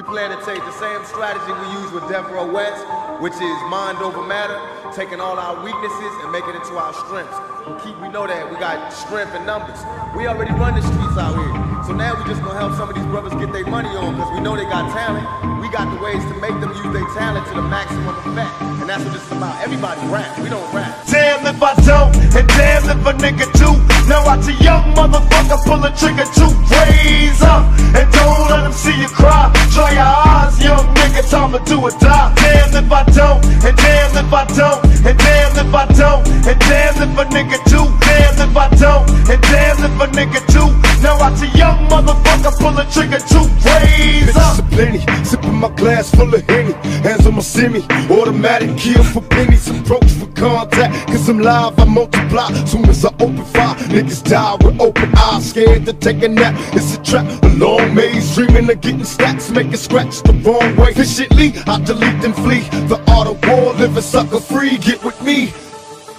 We plan to take the same strategy we use with Row West, which is mind over matter, taking all our weaknesses and making it to our strengths. We keep, we know that we got strength in numbers. We already run the streets out here. So now we just gonna help some of these brothers get their money on because we know they got talent. We got the ways to make them use their talent to the maximum effect. And that's what this is about. Everybody rap. We don't rap. Damn if I don't, and damn if a nigga do. Now watch a young motherfucker pull a trigger to raise up. And don't let him see you cry. Dry your eyes, young nigga, time to do or die. Damn if I don't, and damn if I don't, and damn if I don't, and damn if a nigga do. Damn if I don't, and damn if a nigga do. Now watch a young motherfucker pull a trigger to raise up. Plenty, sipping my glass full of Henny. Hands on my semi, automatic kill for pennies. Approach for contact, cause I'm live, I multiply. Soon as I open fire, niggas die with open eyes. Scared to take a nap, it's a trap. A long maze, dreaming of getting stacks, making scratch the wrong way. Efficiently, I delete and flee. The art of war, living sucker free, get with me.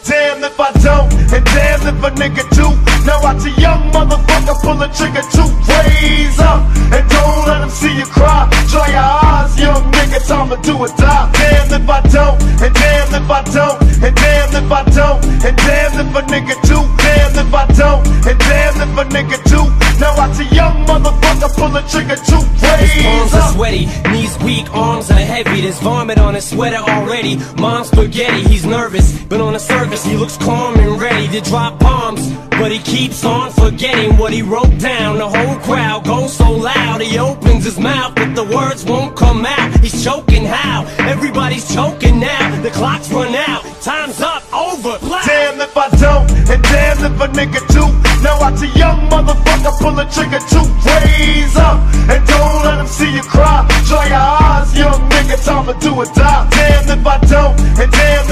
Damn if I don't, and damn if a nigga do. Now watch a young motherfucker pull a trigger to raise up. And don't let him see you cry. Dry your eyes, young nigga, time to do or die. Damn if I don't, and damn if I don't, and damn if I don't, and damn if a nigga do. Damn if I don't, and damn if a nigga do. Now watch a young motherfucker pull a trigger to raise are up. sweaty, knees weak, arms are heavy. There's vomit on his sweater already. Mom's spaghetti, he's nervous, but on the surface he looks calm and ready to drop bombs. But he keeps on forgetting what he wrote down. The whole crowd goes so loud, he opens his mouth, but the words won't come out. He's choking how? Everybody's choking now. The clock's run out, time's up, over. Blah. Damn if I don't, and damn if a nigga do. Now watch a young motherfucker pull a trigger to raise up. And don't let him see you cry. Dry your eyes, young nigga, time to do or die. Damn if I don't, and damn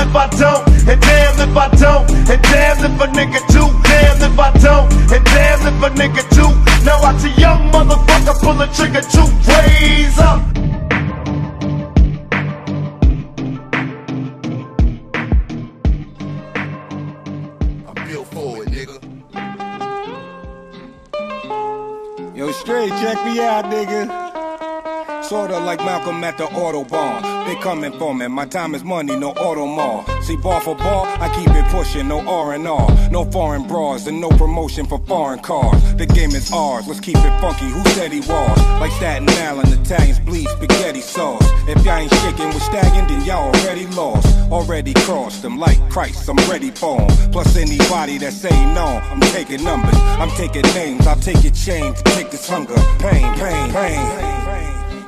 at the Autobahn. They coming for me. My time is money, no auto mall. See, bar for bar, I keep it pushing, no R and R, no foreign bras, and no promotion for foreign cars. The game is ours. Let's keep it funky. Who said he was? Like Staten Island, Italians bleed spaghetti sauce. If y'all ain't shaking with stagging, then y'all already lost. Already crossed them like Christ. I'm ready for 'em. Plus anybody that say no, I'm taking numbers. I'm taking names. I'll take your chain to take this hunger, pain, pain, pain.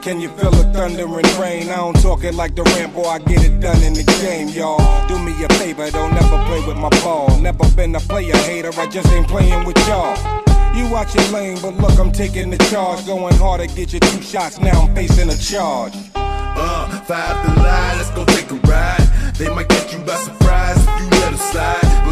Can you feel the thunder and rain? I don't talk it like the Rambo, I get it done in the game, y'all. Do me a favor, don't never play with my ball. Never been a player hater, I just ain't playing with y'all. You watch your lane, but look, I'm taking the charge. Going hard to get you two shots, now I'm facing a charge. Uh, five the line, let's go take a ride. They might catch you by surprise if you let slide.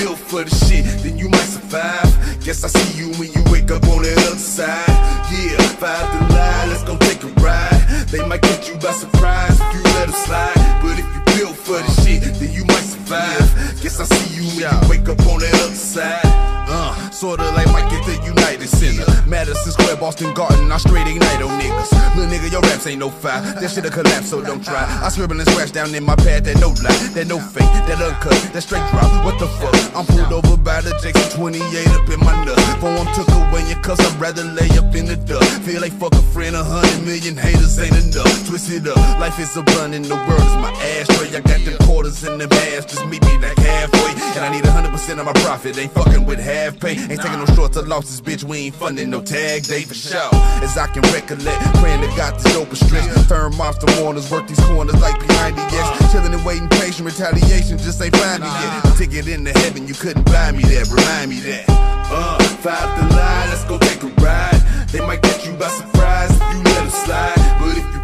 Built for the shit, then you might survive. Guess I see you when you wake up on the other side. Yeah, five the line, let's go take a ride. They might catch you by surprise if you let them slide. But built for the shit, then you might survive. Guess I see you when you wake up on the other side. Uh, sorta like Mike at the United Center. Madison Square, Boston Garden, I straight ignite on niggas. Little nigga, your raps ain't no fire. That shit'll collapse, so don't try. I scribble and scratch down in my pad, that no lie, that no fake, that uncut, that straight drop. What the fuck? I'm pulled over by the Jackson 28 up in my nut. Phone took away your cuz I'd rather lay up in the dust. Feel like fuck a friend, a hundred million haters ain't enough. Twist it up, life is a blunt the world is my ashtray. I got them quarters in the ass, just meet me like halfway. And I need hundred percent of my profit, ain't fucking with half pay. Ain't taking no shorts or losses, bitch. We ain't funding no tag day for sure. As I can recollect, praying to God this open stretch. Turn monster warners, work these corners like behind the X. Chilling and waiting, patient retaliation just ain't find me yet. A ticket into heaven, you couldn't buy me that. Remind me that. Uh, five the line, let's go take a ride. They might catch you by surprise if you let them slide. But if you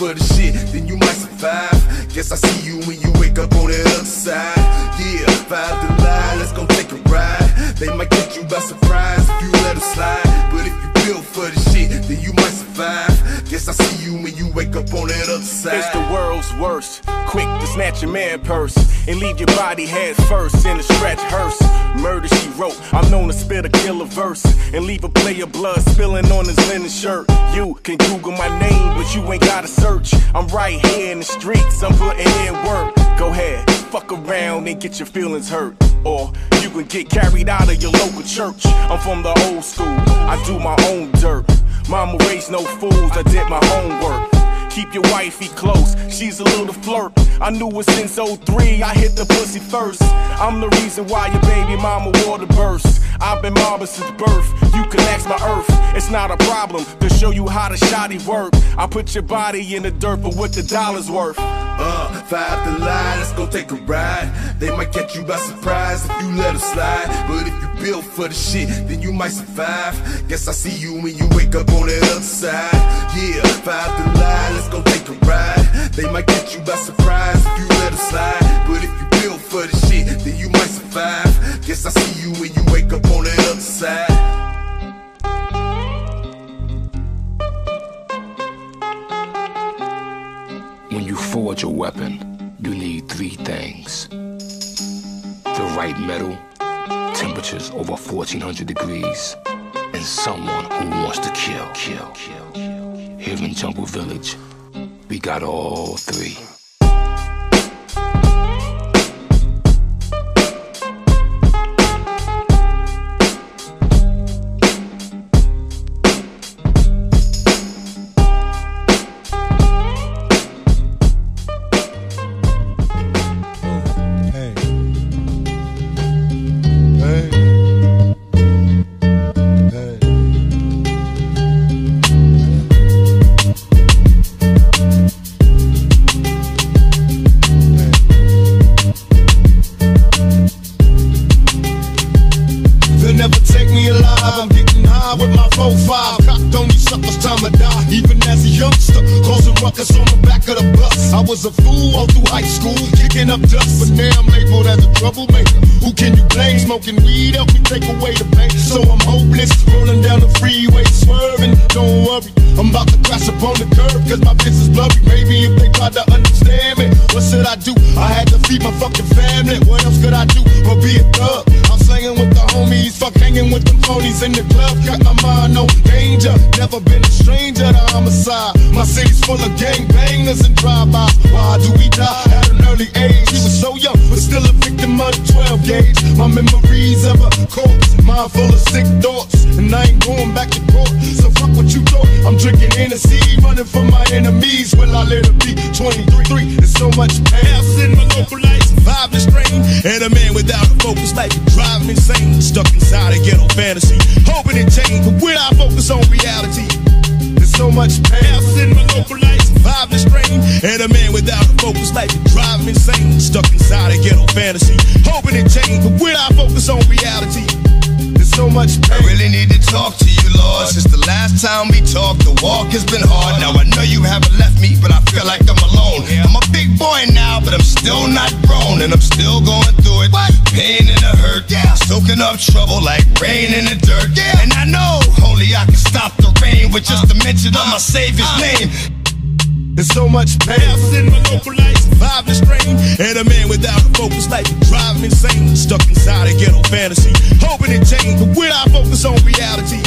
for the shit, then you might survive. Guess I see you when you wake up on the other side. Yeah, five the line, let's go take a ride. They might catch you by surprise if you let them slide. But if you build for the shit, then you might survive. Guess I see you when you wake up on that other side. It's the world's worst. Quick to snatch your man purse and leave your body head first in a stretch hearse. Murder she wrote. I'm known to spit a killer verse and leave a player blood spilling on his linen shirt. You can Google my name, but you ain't gotta search. I'm right here in the streets, I'm putting in work. Go ahead, fuck around and get your feelings hurt. Or you can get carried out of your local church. I'm from the old school, I do my own dirt. Mama raised no fools, I did my homework. Keep your wifey close, she's a little flirt. I knew it since 03, I hit the pussy first. I'm the reason why your baby mama wore the burst. I've been mobbing since birth, you can ask my earth. It's not a problem to show you how the shoddy work. I put your body in the dirt for what the dollar's worth. Uh, five to lie, let's go take a ride. They might catch you by surprise if you let them slide. But if you built for the shit, then you might survive. Guess I see you when you wake up on the other side. Yeah, five to lie, let's go take a ride. They might catch you by surprise if you let slide. But if you built for the shit, then you might survive. Guess I see you when you wake up on the other side. When you forge a weapon, you need three things the right metal, temperatures over 1400 degrees, and someone who wants to kill, kill, kill. Here in Jungle Village, we got all three. Grown, and I'm still going through it. Pain and the hurt, yeah. Soaking up trouble like rain in the dirt, yeah. And I know only I can stop the rain with just a mention of my uh-huh. Savior's uh-huh. name. There's so much pain. house in my local life, survive the strain. And a man without a focus, like drive me insane. Stuck inside a ghetto fantasy, hoping it change, but when I focus on reality,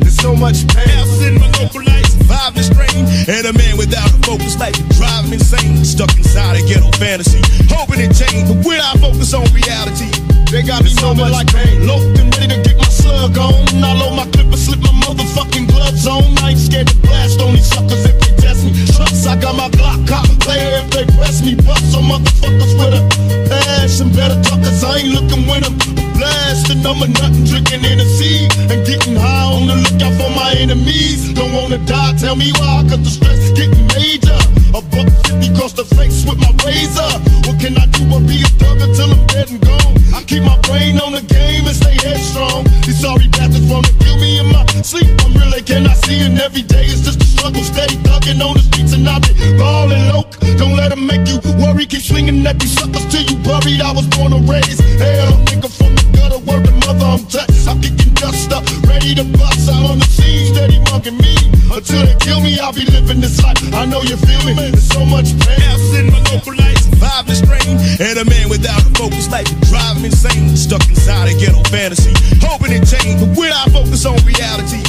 There's so much pain. house in my local life, survive the strain. And a man without a focus, like you drive me insane. Stuck inside a ghetto fantasy, hoping it change, but when I focus on reality, They got me so much like pain. Locked and ready to get my slug on. I load my clip and slip my motherfucking gloves on. I ain't scared to blast on these suckers if they test me. Trucks, I got my Glock cop player if they press me. Bust some motherfuckers with a passion. Better talkers, I ain't looking with them. Blasting, I'm a nothing drinking in the sea. And getting high on the lookout for my enemies. Don't wanna die, tell me why, cause the stress getting major. A buck fifty across the face with my razor. What can I do but be a thug until I'm dead and gone? I keep my brain on the game and stay headstrong. These sorry bastards wanna kill me in my sleep. I'm really can I see and every day is just a struggle. Steady thugging on the streets and I've been ballin' low. Don't let them make you worry. Keep swinging at these suckers till you buried. I was born and raised. Hell, nigga from the gutter, word to mother, I'm touched. I'm kicking dust up, ready to bust out on the scene. Steady mugging me until Try to kill me, I'll be living this life. I know you feel me, there's so much pain. Absent lights, vibe the strain. And a man without a focus, life would drive me insane. Stuck inside a ghetto fantasy, hoping it change. but when I focus on reality,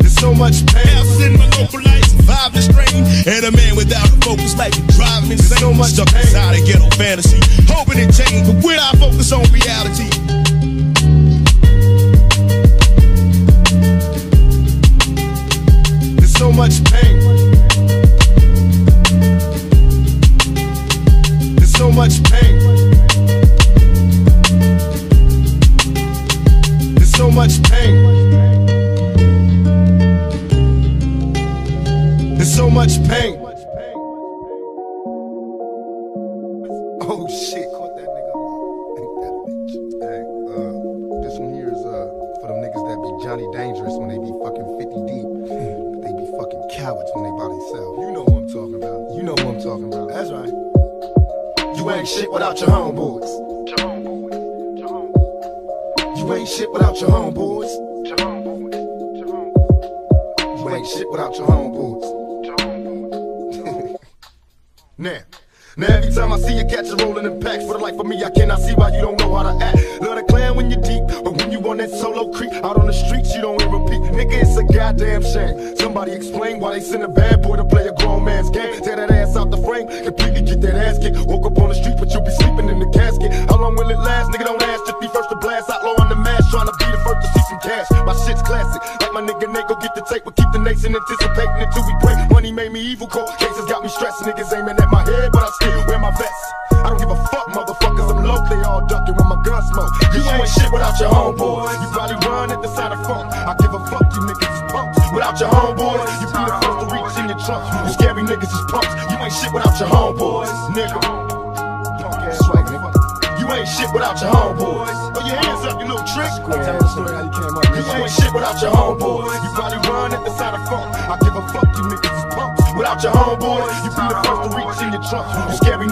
there's so much pain. Absent lights, vibe the strain. And a man without a focus, life would drive me insane. So much Stuck pain. inside a ghetto fantasy, hoping it change. but when I focus on reality. So much pain. There's so much pain. There's so much pain. There's so much pain.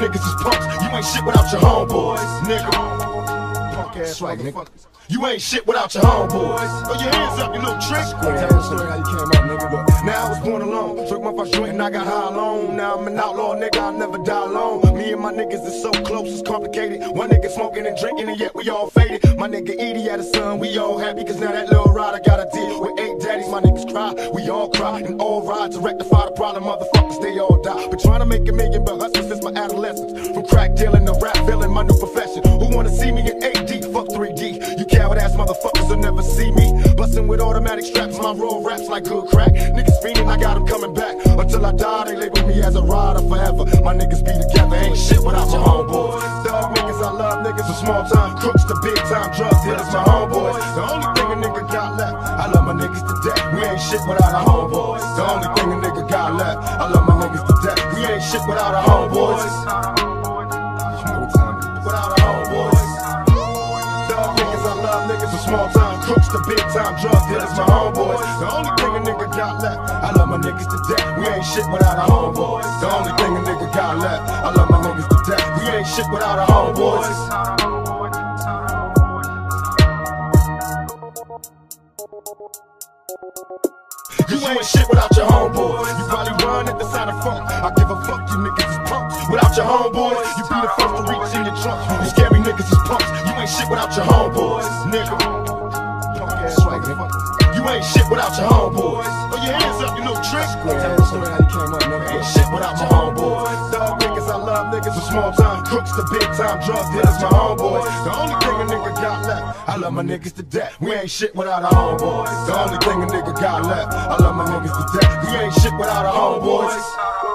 Niggas is punks. You ain't shit without your homeboys, nigga. Punk ass swag, nigga. You ain't shit without your homeboys. Throw your hands up, you little trick. Tell the story how you came up, nigga. Look, now I was born alone. Took my first joint and I got high alone. Now I'm an outlaw, nigga. I'll never die alone. Me and my niggas is so close, it's complicated. One nigga smoking and drinking, and yet we all faded. My nigga Edie had a son, we all happy, cause now that little rider ride to rectify the problem. Motherfuckers, they all die. Been trying to make a million, but hustling since my adolescence. From crack dealing to rap villain, my new profession. Who wanna see me in 8D? Fuck 3D. You ass motherfuckers will never see me. Bustin' with automatic straps, my raw raps like good crack. Niggas fiending, I got them coming back. Until I die, they label me as a rider forever. My niggas be together, ain't shit without my homeboys. Dog niggas, I love niggas from small time crooks to big time drug dealers, my homeboys. The only thing a nigga got left, I love my niggas to death. We ain't shit without our homeboys. The only thing a nigga got left, I love my niggas to death. We ain't shit without our homeboys. From small time crooks to big time drug dealers, my homeboys. The only thing a nigga got left, I love my niggas to death. We ain't shit without our homeboys. The only thing a nigga got left, I love my niggas to death. We ain't shit without our homeboys. You ain't shit without your homeboys. You probably run at the sign of funk. I give a fuck, you niggas is punks. Without your homeboys, you be the first to reach in your trunk. Niggas is punks. You ain't shit without your homeboys, nigga. Punk ass swag, nigga. You ain't shit without your homeboys. Throw your hands up, you little trick. Tell the story how you came up, nigga. Ain't shit without your homeboys. Dog niggas, I love niggas from small time crooks to big time drug dealers, my homeboys. The only thing a nigga got left, I love my niggas to death. We ain't shit without our homeboys. The only thing a nigga got left, I love my niggas to death. We ain't shit without our homeboys.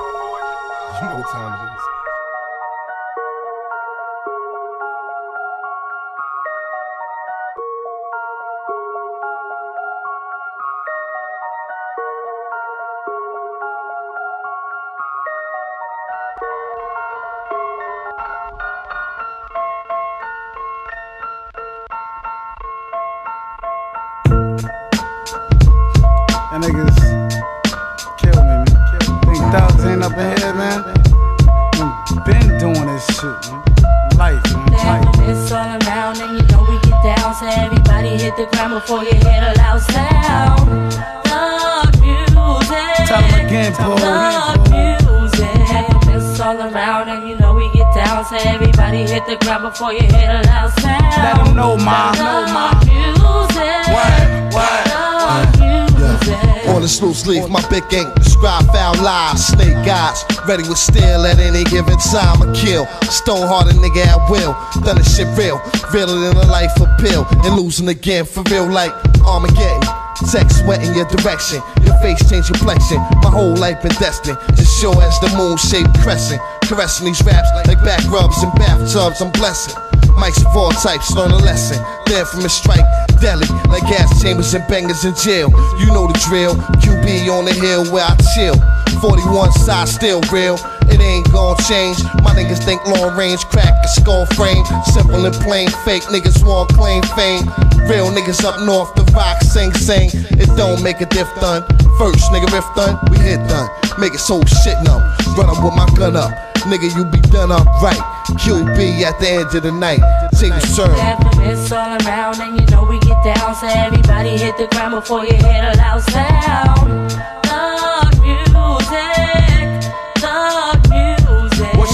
The ground before you hear the loud sound. Let 'em know, ma. Know, ma. Music. What? What? Thug music. On this loose leaf, my big ink describe foul lies. Snake guys, ready with steel at any given time. I kill. Stone hearted nigga at will. Done this shit real. Realer than a life appeal. And losing again for real like Armageddon. Text sweat in your direction. Your face change complexion. My whole life been destined. Just sure as the moon shaped crescent. Caressing these raps like back rubs and bathtubs. I'm blessing. Mics of all types, learn a lesson. Then from a strike, deli, like gas chambers and bangers in jail. You know the drill. QB on the hill where I chill. 41 side still real. It ain't gon' change. My niggas think long range, crack a skull frame. Simple and plain, fake niggas want claim fame. Real niggas up north, the rock sing sing. It don't make a diff done. First nigga riff done, we hit done. Make it so shit numb. Run up with my gun up. Nigga, you be done up right. QB at the end of the night. Take the serve. It's all around and you know we get down. So everybody hit the ground before you hear a loud sound. Thug music,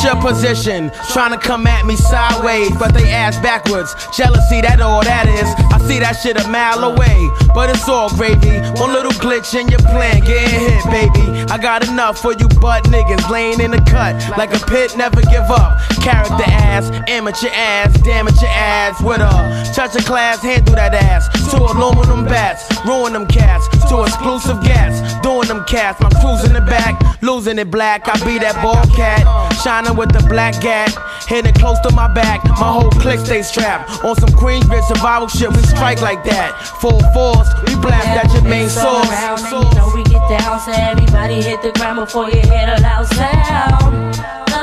your position? Trying to come at me sideways, but they ass backwards. Jealousy, that all that is. I see that shit a mile away, but it's all gravy. One little glitch in your plan, getting hit, baby. I got enough for you butt niggas laying in the cut like a pit, never give up. Character ass, amateur ass, damage your ass with a touch of class, handle that ass. To aluminum bats, ruin them cats. To exclusive gas, doing them cats. My crew's in the back, losing it black. I be that ball cat, shining with the black gat. Hitting close to my back, my whole clique stay strapped. On some Queensbridge survival shit, we strike like that. Full force, we blast at your main source. around you know we get down. So everybody hit the ground before you hear the loud sound.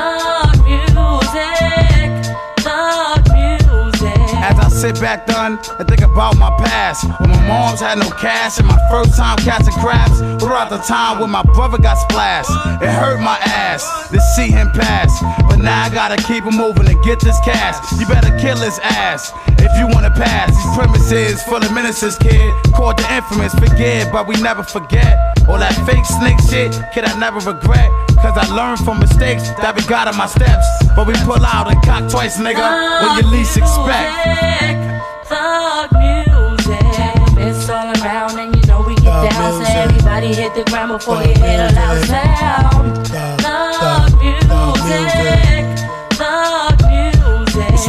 Sit back done and think about my past, when my moms had no cash and my first time catching crabs, throughout the time when my brother got splashed, it hurt my ass to see him pass. But now I gotta keep him moving and get this cash. You better kill his ass if you wanna pass. These premises full of menaces, kid. Caught the infamous, forget, but we never forget. All that fake snake shit, kid, I never regret. Cause I learned from mistakes that we got on my steps. But we pull out and cock twice, nigga, when you least expect. Thug music, it's all around and you know we get down. So everybody hit the ground before you hear the loud sound. Thug music, thug music. It's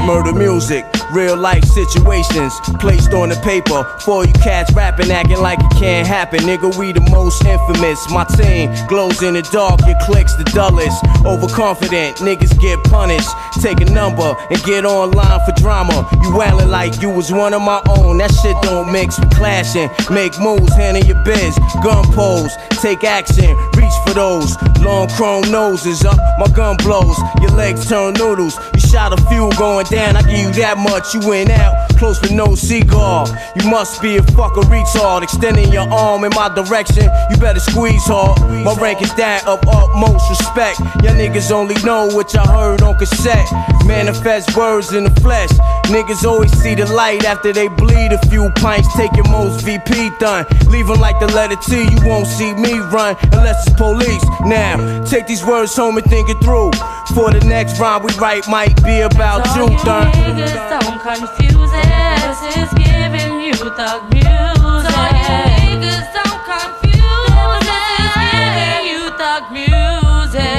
murder music, real life situations placed on the paper. For you cats rapping, acting like it can't happen. Nigga, we the most infamous. My team glows in the dark, it clicks the dullest. Overconfident, niggas get punished. Take a number and get online for drama. You wailing like you was one of my own. That shit don't mix, we clashing. Make moves, handle your biz. Gun pose, take action, reach for those. Long chrome noses up, my gun blows. Your legs turn noodles. You shot a few going down, I give you that much. You went out, close with no cigar. You must be a fucker retard. Extending your arm in my direction, you better squeeze hard. My rank is that of utmost respect. Your niggas only know what y'all heard on cassette. Manifest words in the flesh. Niggas always see the light after they bleed a few pints. Take your most VP done. Leave 'em like the letter T, you won't see me run unless it's police. Now, take these words home and think it through. For the next rhyme we write might be about So you, you done. niggas don't confuse it. This is giving you thug music. So you niggas don't confuse. This is giving you thug music.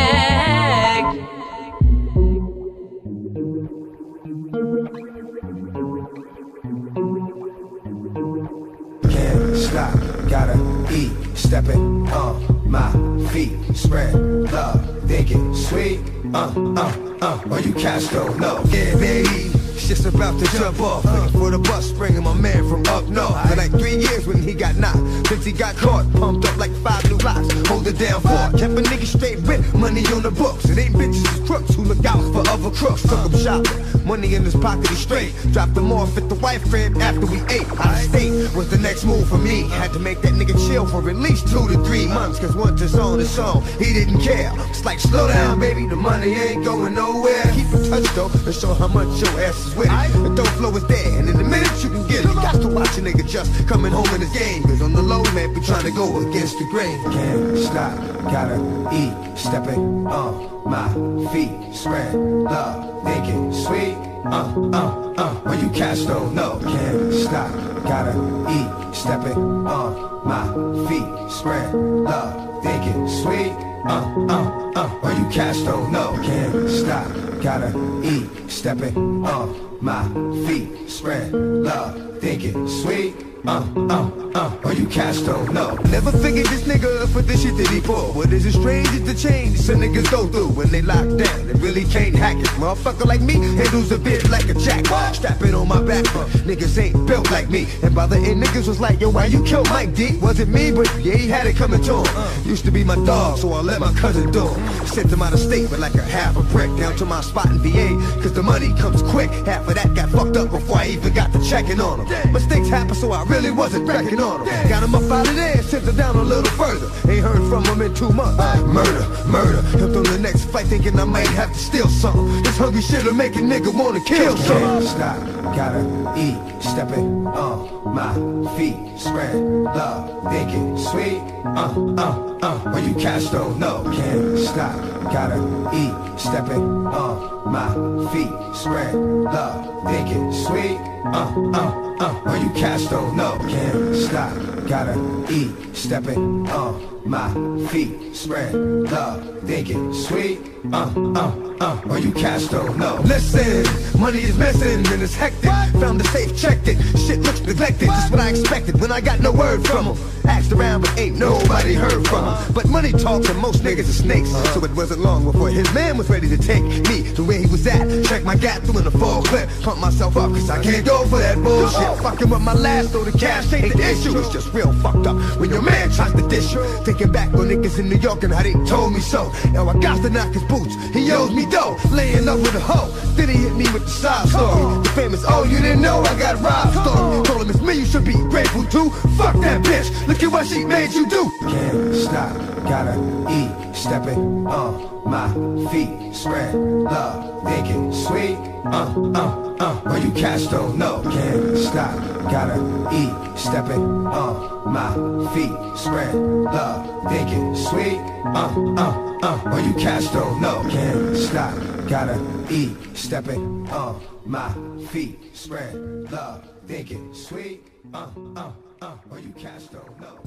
Can't stop, gotta eat, stepping on my feet, spread love, thinking sweet, uh, uh, uh, or you cats don't know. Yeah, baby, just about to jump off, looking for the bus, bringing my man from up north. For like three years when he got knocked, since he got caught, pumped up like five new locks, hold it down for. Kept a nigga straight with money on the books. It ain't bitches, it's crooks who look out for other crooks. Took him shopping, money in his pocket, he straight. Dropped him off at the wife crib after we ate. Out of state was the next move for me. Had to make that nigga chill for at least two to three months. Cause once it's on, it's on. He didn't care. It's like, slow down, baby. The money ain't going nowhere. Keep in touch though and show how much your ass is with it. The dough flow is there. And in a minute you can get it. You got to watch a nigga just coming home in his game. Cause on the low, man, be trying to go against the grain. Can't stop, gotta eat. Stepping on my feet. Spread love, thinking sweet. uh, uh, uh. When you catch don't know, can't stop, gotta eat, stepping on my feet, spread love, thinking sweet, uh, uh, uh. When you catch don't know, can't stop, gotta eat, stepping on my feet, spread love, thinking sweet, uh, uh, uh. You catch don't. Never figured this nigga up for this shit that he pull. What is it strange as the change some niggas go through when they lock down. They really can't hack it. Motherfucker like me handles a bit like a jack. Strap it on my back, but niggas ain't built like me. And by the end, niggas was like, yo, why you kill Mike D? Wasn't me, but yeah, he had it coming to him. Used to be my dog, so I let my cousin do him. Sent him out of state with like a half a brick down to my spot in VA. Cause the money comes quick. Half of that got fucked up before I even got to checking on him. Mistakes happen, so I really wasn't wrecking on him. Got him up out of there, sent him down a little further. Ain't heard from him in two months. Murder, murder. Him through the next fight thinking I might have to steal something. This hungry shit'll make a nigga wanna kill Can't stop, gotta eat, stepping on my feet, spread love, thinking sweet, uh, uh, uh. When you catch don't know, can't stop, gotta eat, stepping on my feet, spread love, thinking sweet, uh, uh, uh. When you catch don't know, can't stop, gotta eat, stepping on my feet, spread love, thinking sweet, uh, uh, uh. When you catch don't know. Listen, money is missing and it's hectic. Found the safe, checked it. Shit looks neglected, just what I expected when I got no word from him. Asked around, but ain't nobody heard from him. But money talks and most niggas are snakes. So it wasn't long before his man was ready to take me to where he was at. Check my gap through in a full clip. Pump myself up, cause I can't go for that bullshit. Fucking with my last, so the cash ain't the issue. It's just real fucked up when your man tries to dish you. Thinking back on niggas in New York and how they told me so. Now I got to knock his boots. He owes me dough. Laying up with a hoe. Then he hit me with the side story. The famous, oh, you didn't know I got robbed story. Told him it's me, you should be grateful to. Fuck that bitch. Look at what she made you do. Can't stop, gotta eat, stepping on my feet, spread love, thinking sweet, uh, uh, uh. When you catch don't know, can't stop, gotta eat, stepping on my feet, spread love, thinking sweet, uh, uh, uh. When you catch don't know, can't stop, gotta eat, stepping on my feet, spread love, thinking sweet, uh, uh, uh. When you catch don't know.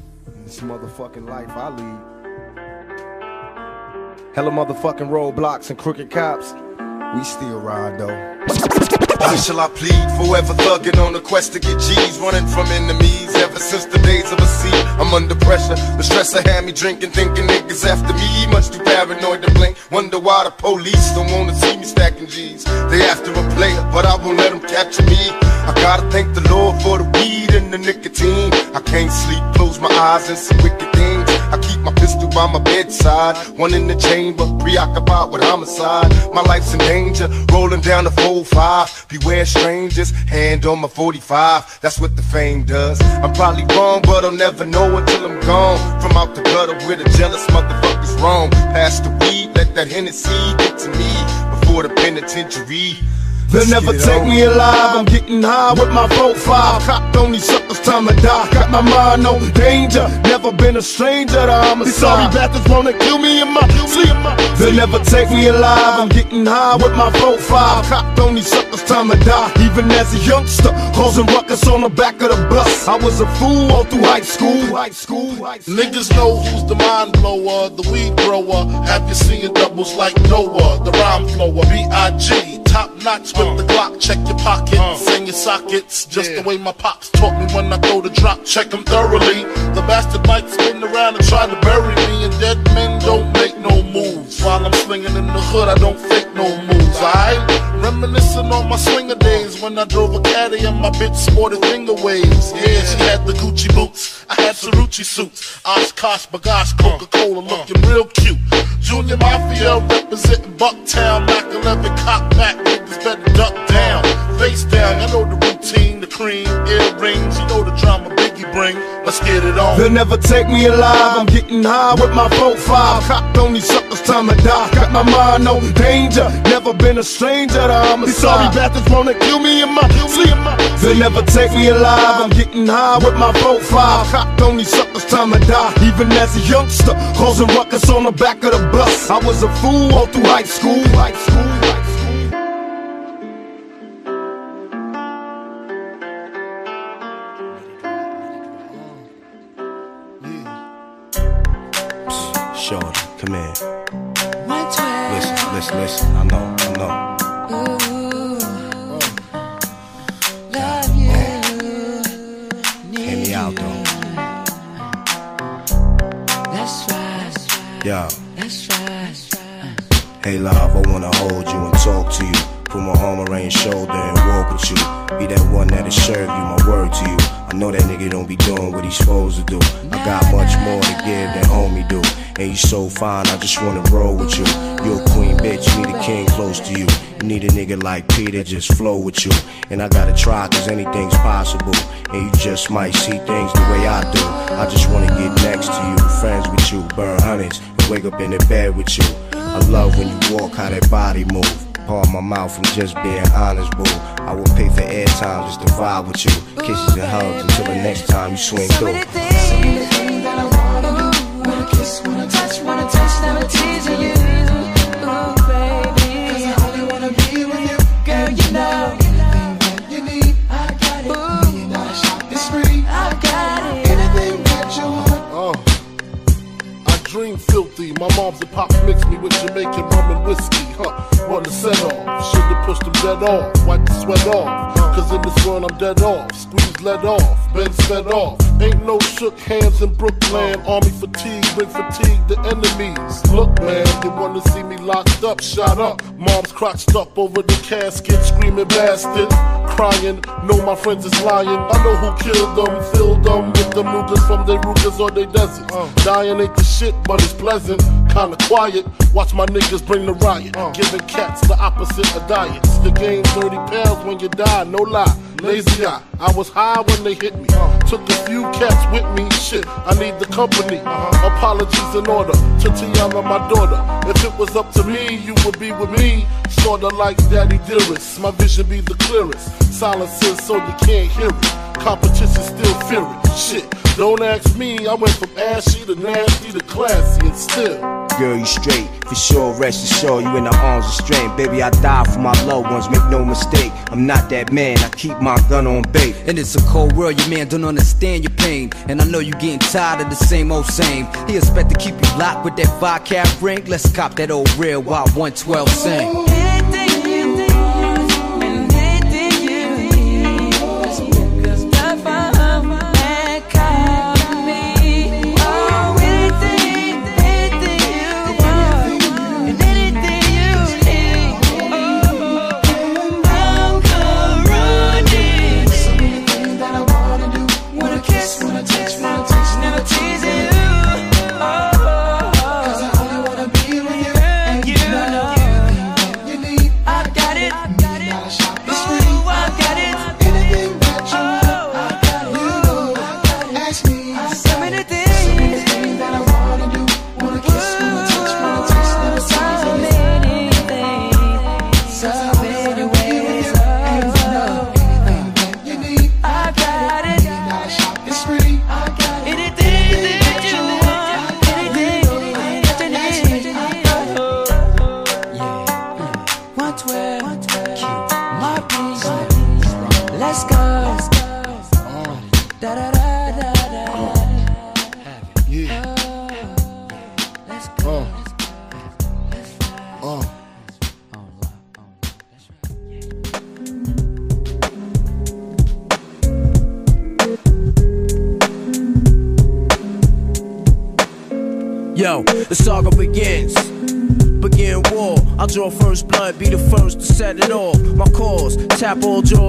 This motherfucking life I lead. Hella motherfucking roadblocks and crooked cops. We still ride though. Why shall I plead? Forever thugging on a quest to get G's, running from enemies. Ever since the days of a sea, I'm under pressure. The stress I had me drinking, thinking niggas after me. Much too paranoid to blink. Wonder why the police don't wanna see me stacking G's. They after a player, but I won't let them capture me. I gotta thank the Lord for the weed and the nicotine. I can't sleep, close my eyes and see wicked things. By my bedside, one in the chamber, preoccupied with homicide. My life's in danger, rolling down the 4-5. Beware strangers, hand on my 45. That's what the fame does. I'm probably wrong, but I'll never know until I'm gone. From out the gutter where the jealous motherfuckers roam. Pass the weed, let that Hennessy get to me before the penitentiary. They'll never take oh. me alive. I'm getting high with my 4-5. Copped on these suckers, time to die. Got my mind on danger. Never been a stranger to homicide. These sorry bastards wanna kill me in my sleep. They'll never take me alive. I'm getting high with my 4-5. Copped on these suckers, time to die. Even as a youngster, causing ruckus on the back of the bus. I was a fool all through high school. High school. Niggas know who's the mind blower, the weed grower. Have you seeing doubles like Noah, the rhyme flower, B.I.G. Top notch with the uh. Glock, check your pockets uh. and your sockets. Just the way my pops taught me when I throw the drop, check them thoroughly. The bastard might spin around and try to bury me, and dead men don't make no moves. While I'm slinging in the hood, I don't fake no moves, alright? Reminiscing on my swinger days when I drove a caddy and my bitch sported finger waves. Yeah, she had the Gucci boots, I had Cerruti suits. Oshkosh, B'gosh, uh. Coca-Cola looking real cute. Junior Mafia representing Bucktown, Mac 11 cock back, niggas better duck down. Face down, I know the routine, the cream, earrings, you know the drama Biggie bring. Let's get it on. They'll never take me alive. I'm getting high with my 4-5. Cocked on these suckers, time to die. Got my mind on danger. Never been a stranger to homicide. These sorry bastards wanna kill me in my sleep. They'll never take me alive. I'm getting high with my 4-5. Cocked on these suckers, time to die. Even as a youngster, causing ruckus on the back of the bus. I was a fool all through. High school. High school. Shorty, come here. Listen, listen, listen. I know, I know. Out though. Yo. Hey love, I wanna hold you and talk to you. Put my arm around your shoulder and walk with you. Be that one that'll you, my word to you. I know that nigga don't be doing what he's supposed to do. I got much more to give than homie do. And you so fine, I just wanna roll with you. You a queen bitch, you need a king close to you. You need a nigga like Peter, just flow with you. And I gotta try, cause anything's possible. And you just might see things the way I do. I just wanna get next to you, friends with you, burn hundreds, and wake up in the bed with you. I love when you walk, how that body move. Pardon my mouth from just being honest, boo. I will pay for airtime just to vibe with you. Kisses and hugs until the next time you swing So through. many things that I wanna do. Wanna kiss, wanna touch, wanna taste, never teasing you. Ooh, baby. 'Cause I only wanna be with you. Girl, you know. Anything that you need, I got it. Million dollar shopping spree. I got it. Anything that you want. Uh, I dream filthy. My mom's and pops mixed me with Jamaican rum and whiskey. Run the set off. Should've pushed them dead off. Wipe the sweat off. Cause in this world I'm dead off. Squeeze let off. Been sped off. Ain't no shook hands in Brooklyn. Army fatigue, bring fatigue to enemies. Look, man, they wanna see me locked up, shot up. Mom's crotched up over the casket, screaming bastard. Crying, know my friends is lying. I know who killed them, filled them with them Rugers from their Rugers or they deserts. Uh. Dying ain't the shit, but it's pleasant. Kinda quiet, watch my niggas bring the riot. Uh. Giving cats the opposite of diets. You gain 30 pounds when you die, no lie. Lazy eye, I was high when they hit me. Took a few cats with me, shit, I need the company. Apologies in order to Tiana, my daughter. If it was up to me, you would be with me. Sorta like Daddy Dearest, my vision be the clearest. Silences so you can't hear it. Competition still fear it. Shit, don't ask me, I went from ashy to nasty to classy and still. Girl, you straight, for sure, rest assured you in the arms of strength. Baby, I die for my loved ones, make no mistake. I'm not that man, I keep my gun on bait. And it's a cold world, your man don't understand your pain. And I know you getting tired of the same old same. He expect to keep you locked with that 5 cat ring. Let's cop that old real while 112 sing. Let's cause, tap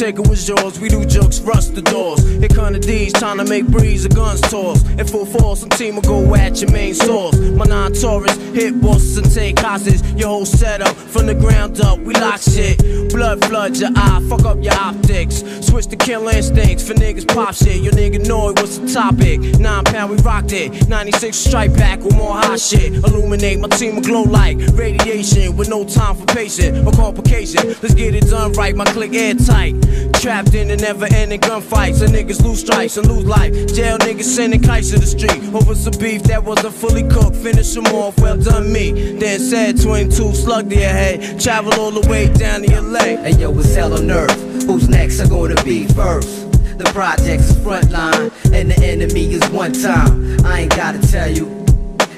take it with yours, we do jokes, rust the doors. Here come the D's, trying to make breeze, the guns toss. In full force, some team will go at your main source. My non Taurus, hit bosses and take hostage. Your whole setup, from the ground up, we lock shit. Blood floods your eye, fuck up your optics. Switch to kill instincts for niggas pop shit. Your nigga know it was the topic. Nine pound, we rocked it. 96 strike back with more hot shit. Illuminate my team will glow like radiation with no time for patient or complication. Let's get it done right, my click airtight. Trapped in the never ending gunfights. And niggas lose strikes and lose life. Jail niggas sending kites to the street. Over some beef that wasn't fully cooked. Finish them off, well done me. Then said 22 slug to your head. Travel all the way down to your And yo, it's hell on earth. Who's next are gonna be first? The project's frontline, and the enemy is one time. I ain't gotta tell you.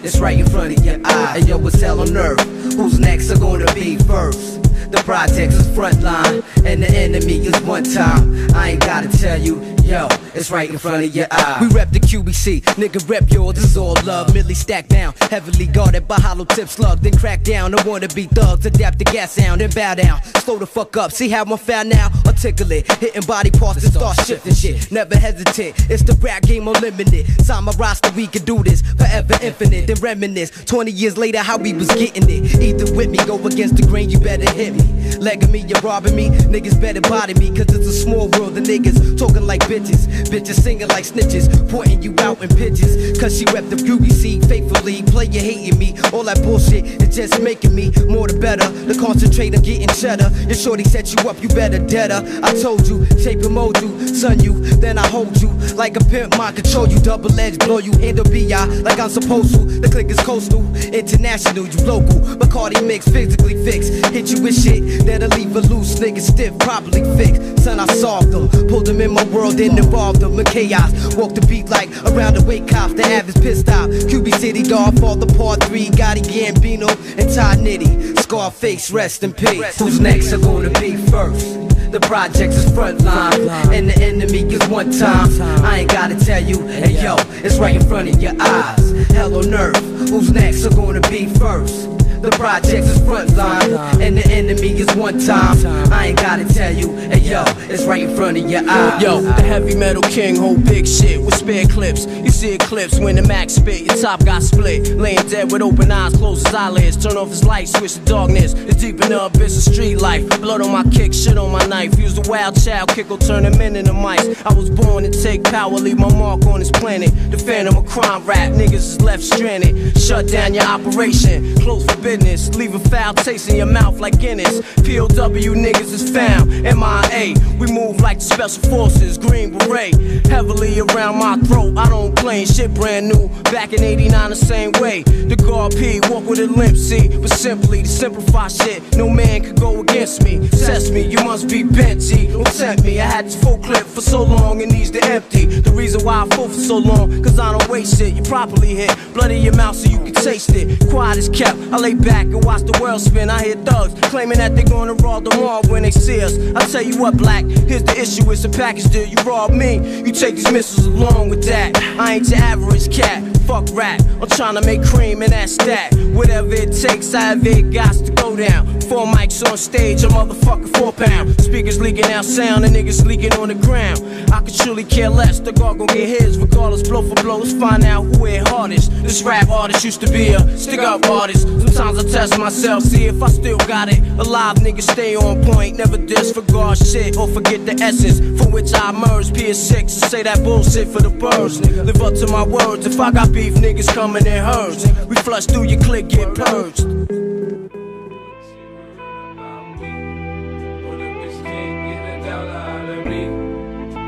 it's right in front of your eye. And yo, it's hell on earth? Who's next are gonna be first? The projects is frontline, and the enemy is one time. I ain't gotta tell you, yo, it's right in front of your eye. We rep the QBC, nigga rep yours, this is all love. Millie stacked down, heavily guarded by hollow tip slug. Then crack down, I wanna be thugs, adapt the gas sound, and bow down. Slow the fuck up, see how I'm found now? Articulate, hitting body parts and start shifting shit. Never hesitate, it's the rap game unlimited. Sign my roster, we can do this forever infinite. Then reminisce, 20 years later, how we was getting it. Either with me, go against the grain, you better hit me. Legging me, you're robbing me. Niggas better body me, cause it's a small world. The niggas talking like bitches. Bitches singing like snitches. Pointing you out in pitches. Cause she rep the QBC faithfully. Play you hating me. All that bullshit is just making me more the better. The concentrate on getting cheddar. Your shorty set you up, you better deader. I told you, shape and mold you, son you. Then I hold you like a pimp, mind control you. Double edge, blow you, handle BI like I'm supposed to. The click is coastal, international, you local. Bacardi mix, physically fixed. Hit you with shit that'll leave a loose nigga stiff, properly fixed. Son, I solved them, pulled them in my world and involved them in chaos. Walk the beat like around the wake cops, the average pissed off. QB City, God, fall the part three, Gotti Gambino, and Todd Nitty. Scarface, rest in peace. Who's next are gonna be first? The projects is front line, and the enemy is one time. I ain't gotta tell you, hey yo, it's right in front of your eyes. Hell on earth, who's next are gonna be first? The projects is front line, and the enemy is one time. I ain't gotta tell you, hey yo, it's right in front of your eyes. Yo, the heavy metal king hold big shit with spare clips. You see eclipse when the max spit, your top got split. Laying dead with open eyes, close his eyelids. Turn off his light, switch to darkness. It's deep in the abyss of street life. Blood on my kick, shit on my knife. Use the wild child, kick will turn them in into mice. I was born to take power, leave my mark on this planet. The phantom of crime rap, niggas is left stranded. Shut down your operation, close for business. Leave a foul taste in your mouth like Guinness. POW niggas is found, MIA. We move like the special forces, Green Beret. Heavily around my throat, I don't claim shit brand new. Back in 89, the same way. The guard P, walk with a limp, see. But simply to simplify shit, no man could go against me. Test me, you must be bent, G. Don't tempt me. I had this full clip for so long, it needs to empty. The reason why I full for so long, cause I don't waste shit. You properly hit blood in your mouth so you can taste it. Quiet as kept, I lay back and watch the world spin. I hear thugs claiming that they're gonna rob the mall when they see us. I tell you what, black, here's the issue: it's a package deal. You rob me, you take these missiles along with that. I ain't your average cat. Fuck rap, I'm trying to make cream and that's that. Whatever it takes, I have it, got to go down. Four mics on stage, a motherfucking four pound. Speakers leaking out sound, and niggas leaking on the ground. I could truly care less, the guard gon' get his, regardless, blow for blow. Let's find out who hit hardest. This rap artist used to be a stick up artist. Sometimes I test myself, see if I still got it. Alive niggas stay on point, never disregard shit or forget the essence from which I emerged. PS6, say that bullshit for the birds. Live up to my words, if I got beef, niggas coming in herds. We flush through your click, get purged.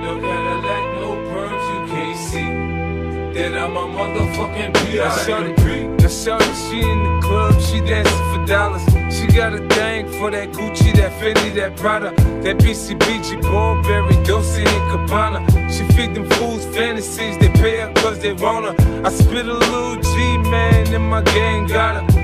Look at the light, no perms. You can't see that I'm a motherfucking B.I.M.P. The shorty, she in the club, she dancing for dollars. She got a thing for that Gucci, that Fendi, that Prada, that BCBG, Burberry, Dolce and Gabbana. She feed them fools fantasies, they pay her cause they want her. I spit a little G, man, and my gang got her.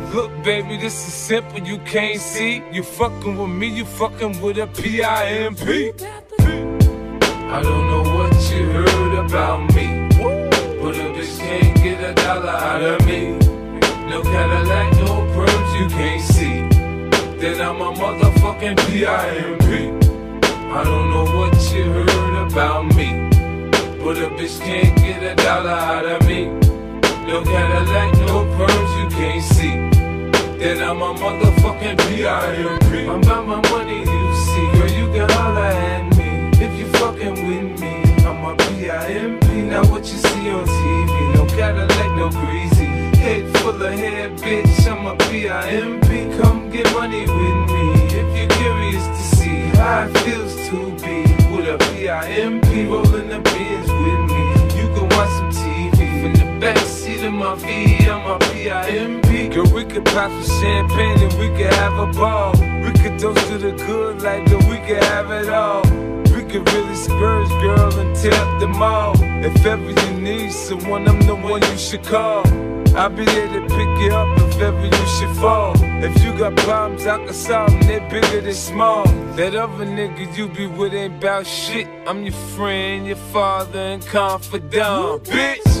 Look, baby, this is simple, you can't see. You fucking with me, you fucking with a P-I-M-P. I don't know what you heard about me. But a bitch can't get a dollar out of me. No Cadillac, no perms, you can't see. Then I'm a motherfucking P-I-M-P. I don't know what you heard about me. But a bitch can't get a dollar out of me. No Cadillac, no perms, you can't see. Then I'm a motherfucking P.I.M.P. I'm about my money, you see. Girl, you can holler at me. If you fucking with me, I'm a P.I.M.P. Now what you see on TV, no Cadillac, no greasy. Head full of hair, bitch, I'm a P.I.M.P. Come get money with me if you're curious to see how it feels to be with a P.I.M.P. Rolling the bins with me. You can watch some TV from the of my V, I'm a P.I.M.P. Girl, we could pop some champagne and we could have a ball. We could toast to the good like that we could have it all. We could really scourge, girl, and tear up the mall. If ever you need someone, I'm the one you should call. I'll be there to pick you up if ever you should fall. If you got problems, I can solve them, they're bigger than small. That other nigga you be with ain't about shit. I'm your friend, your father, and confidant, bitch.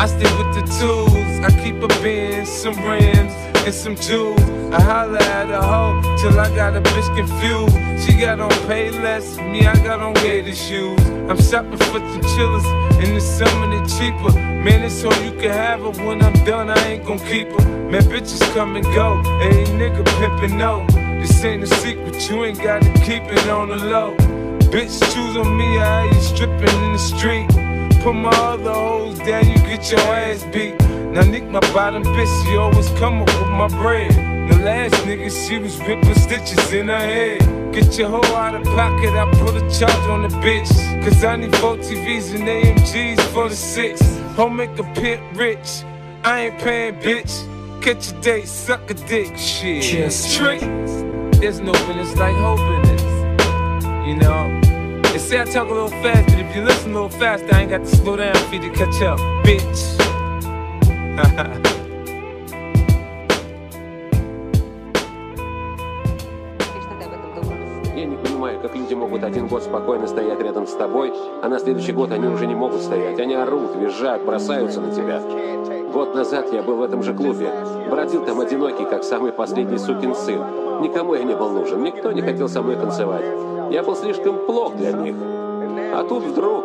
I stay with the tools. I keep a Benz, some rims, and some jewels. I holler at a hoe till I got a bitch confused. She got on pay less, me I got on gator shoes. I'm shopping for some chillers in the summer they cheaper. Man, it's so you can have her when I'm done. I ain't gon' keep her. Man, bitches come and go. Hey, nigga pimpin' no. This ain't a secret, you ain't gotta keep it on the low. Bitch, choose on me, I had you stripping in the street. Put my other hoes down, you get your ass beat. Now Nick, my bottom bitch, she always come up with my bread. The last nigga, she was ripping stitches in her head. Get your hoe out of pocket, I put a charge on the bitch. Cause I need four TVs and AMGs for the six. Home make a pit rich. I ain't paying, bitch. Catch a date, suck a dick, shit. Just trick. There's no business like hoping this. You know? Say I talk a little fast, but if you listen a little fast, I ain't got to slow down for you to catch up, bitch. могут один год спокойно стоять рядом с тобой, а на следующий год они уже не могут стоять. Они орут, визжат, бросаются на тебя. Год назад я был в этом же клубе. Бродил там одинокий, как самый последний сукин сын. Никому я не был нужен, никто не хотел со мной танцевать. Я был слишком плох для них. А тут вдруг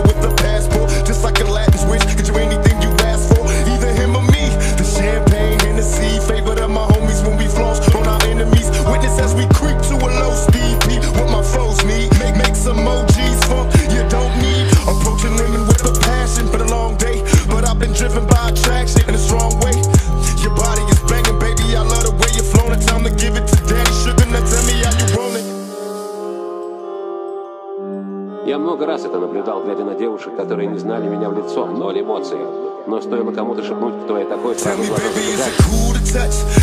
много раз это наблюдал, глядя на девушек, которые не знали меня в лицо. Ноль эмоций. Но стоило кому-то шепнуть, кто я такой, сразу глаза Baby, is зажигались.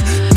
it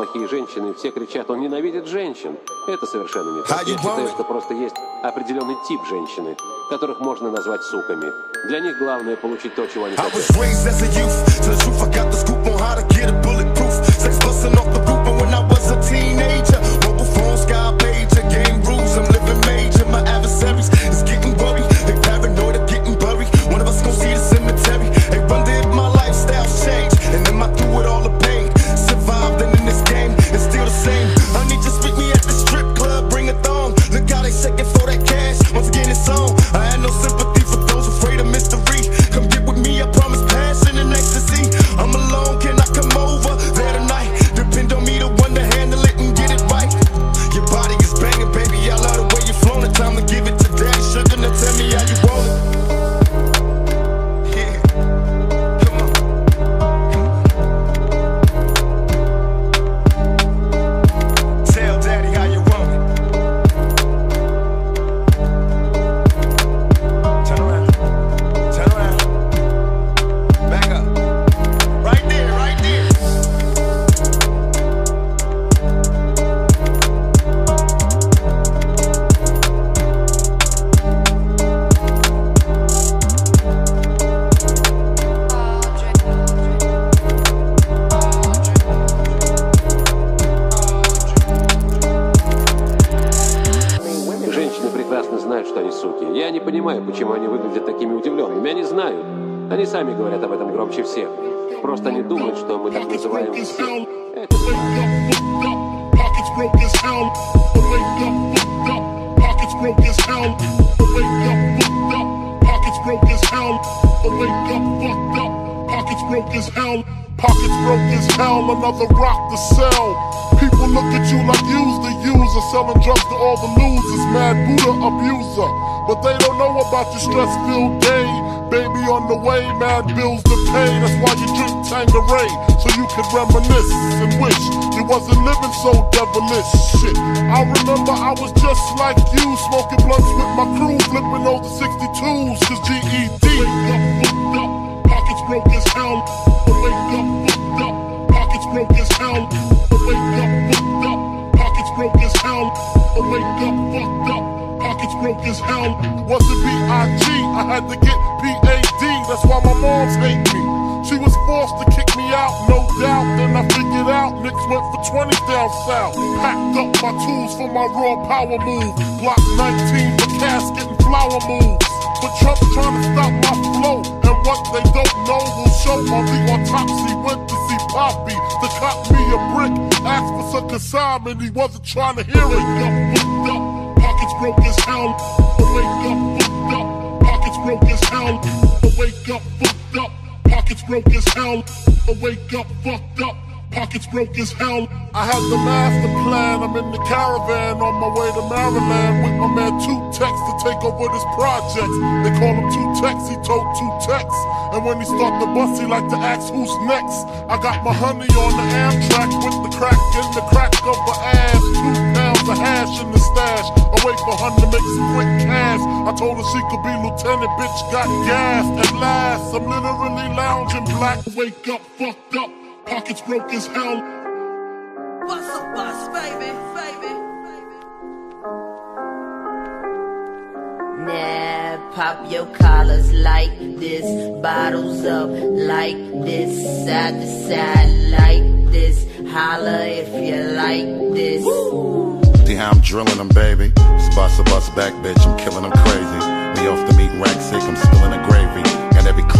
плохие женщины, все кричат, он ненавидит женщин. Это совершенно не так. Я считаю, что просто есть определенный тип женщины, которых можно назвать суками. Для них главное получить то, чего они хотят. Selling drugs to all the losers. Mad Buddha abuser, but they don't know about your stress-filled day. Baby on the way, mad bills to pay. That's why you drink Tangeray, so you can reminisce and wish you wasn't living so devilish. Shit, I remember I was just like you, smoking blunts with my crew, flipping over 62s, cause GED. Wake up, fucked up, pockets broke as hell. Wake up, fucked up, pockets broke as hell. Wake up, hell. Wake up, fucked up, pockets broke as hell. Wasn't B.I.G., I had to get P.A.D., that's why my moms hate me. She was forced to kick me out, no doubt. Then I figured out Knicks went for 20 down south. Packed up my tools for my raw power move. Block 19 for casket and flower moves. But Trump's trying to stop my flow. And what they don't know will show on the autopsy. To see Poppy to cop me a brick. Asked for some consignment, he wasn't trying to hear it. Up, up, pockets broke as hell. Wake up, fucked up, pockets broke as hell. Wake up, fucked up, pockets broke as hell. Wake up, fucked up. Pockets broke as hell. I had the master plan. I'm in the caravan on my way to Maryland with my man Two Tex to take over this project. They call him Two Tex. He told Two Tex. And when he start the bus, he like to ask who's next. I got my honey on the Amtrak with the crack in the crack of her ass. Two pounds of hash in the stash. I wait for her to make some quick cash. I told her she could be lieutenant, bitch got gas. At last, I'm literally lounging black. Wake up, fucked up. Pockets broke as hell. What's a bus, baby, baby? Nah, pop your collars like this, bottles up like this, side to side like this. Holla if you like this. See how I'm drilling them, baby. It's bust a bust back, bitch. I'm killing them crazy. Me off the meat rack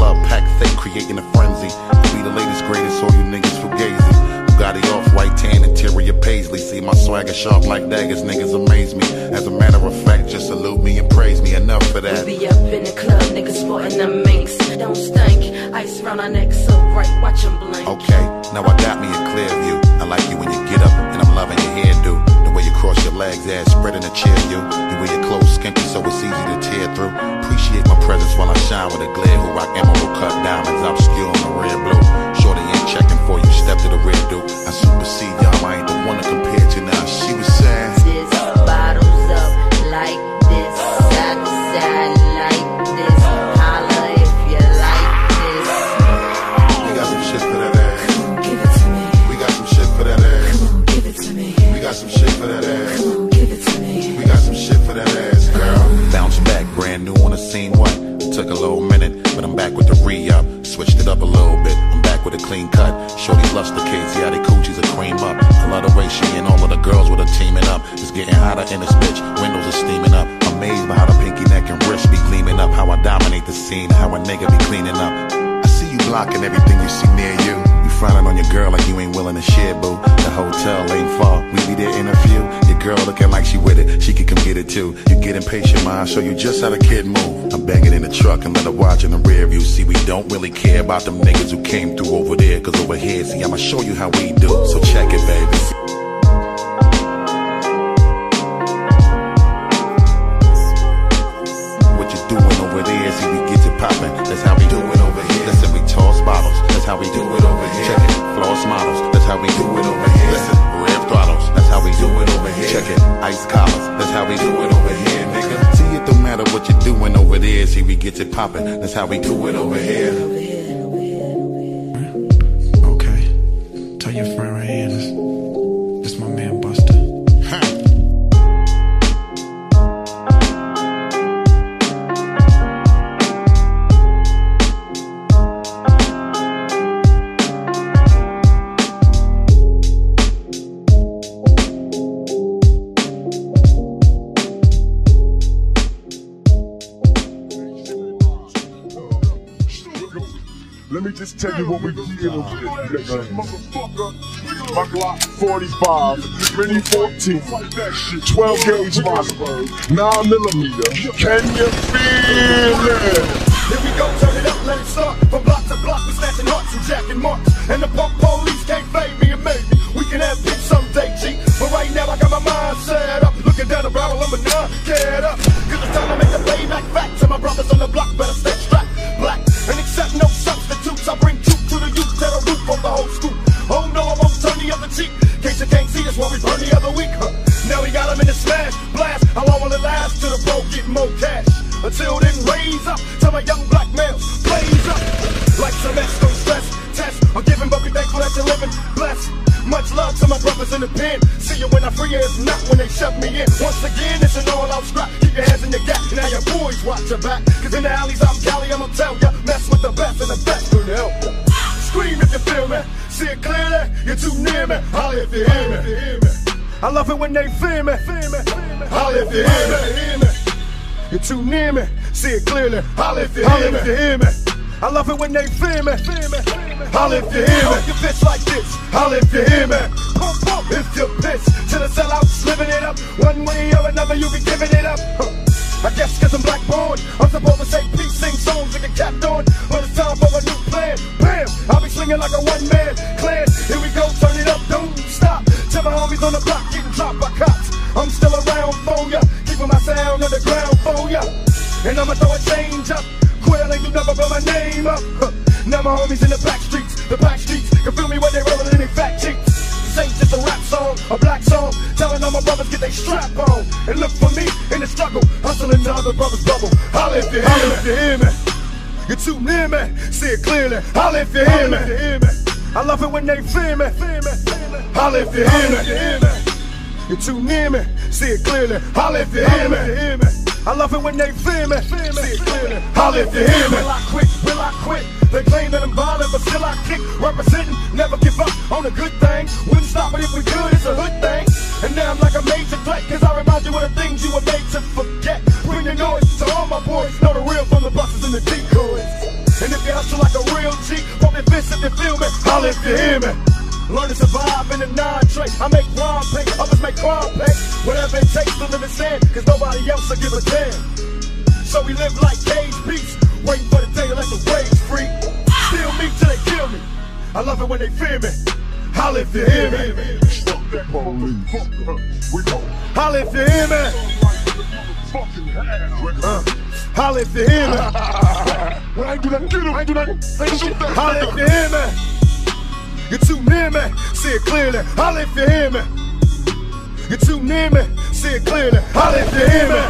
club packed thick, creating a frenzy. We the latest, greatest, all you niggas fugazi. Bugatti off, white tan, interior paisley. See my swagger sharp like daggers, niggas amaze me. As a matter of fact, just salute me and praise me. Enough for that. We be up in the club, niggas sporting them minks. Don't stink, ice around our neck so bright, watch 'em blink. Okay, now I got me a clear view. I like you when you get up, and I'm loving your hairdo. Cross your legs, ass spreading a chair, you. You wear your clothes skimpy, so it's easy to tear through. Appreciate my presence while I shine with a glare. Who rock emerald cut diamonds, obscure on the red blue. Shorty ain't checking for you, step to the red dude. I supersede y'all, I ain't the one to compare to now. She was saying, This bottles up like this, to side Took a little minute, but I'm back with the re-up. Switched it up a little bit. I'm back with a clean cut. Shorty loves the kids, yeah, they coochies are cream up. I love the way she and all of the girls with her teaming up. It's getting hotter in this bitch. Windows are steaming up. Amazed by how the pinky neck and wrist be gleaming up. How I dominate the scene, how a nigga be cleaning up. I see you blocking everything you see near you. You frowning on your girl like you ain't willing to share, boo. The hotel ain't far. We be there in a few. Girl looking like she with it. She can come get it too. You get impatient, ma. I show you just how the kid move. I'm banging in the truck and let her watch in the rear view. See, we don't really care about them niggas who came through over there. Cause over here, see, I'ma show you how we do. So check it, baby. What you doing over there? See, we get it poppin'. That's how we do it over here. Listen, we toss bottles. That's how we do it over here. Check it. Floss models. That's how we do it it. Ice collars. That's how we do it over here, nigga. See, it don't matter what you're doing over there. See, we get it poppin'. That's how we do it over here. Tell you what we dealing with, nigga. Motherfucker. My Glock 45, Mini 14, 12 gauge Mossberg, 9 millimeter. Can you feel it? Here we go, turn it up, let it start. From block to block, we snatching hearts and jacking marks. And the punk police can't fade love it when they feel me. Holla if you hear me. You're too near me. See it clearly. Holla if you hear me. If you hear me. I love it when they feel me. Holla if you hear me. Your bitch like this. Holla if you hear me. Pump, pump if you piss. To the sellouts, living it up. One way or another, you be giving it me, see it clearly. Holla if you hear me. I love it when they feel me. Holla if you hear me. You're too near me, see it clearly. Holla if you hear me. I love it when they feel me. See it clearly. Holla if you hear me. Will I quit? Will I quit? They claim that I'm violent, but still I kick. Representing, never give up on a good thing. Wouldn't stop it if we could, it's a hood feel me. Holla if you hear me. Learn to survive in the non-trade. I make rhyme pay, others make crime pay. Whatever it takes to live in sin, cause nobody else will give a damn. So we live like cage beasts, waiting for the day to let the waves free. Steal me till they kill me. I love it when they fear me. Holla if you hear me. Holla if you hear me. Uh, holla if you hear me. When I do that, get him. I do that. Shoot that. Holla if you hear me. Near me, see it clearly. Holla if you hear me. You're too near me, see it clearly. Holla if you hear me.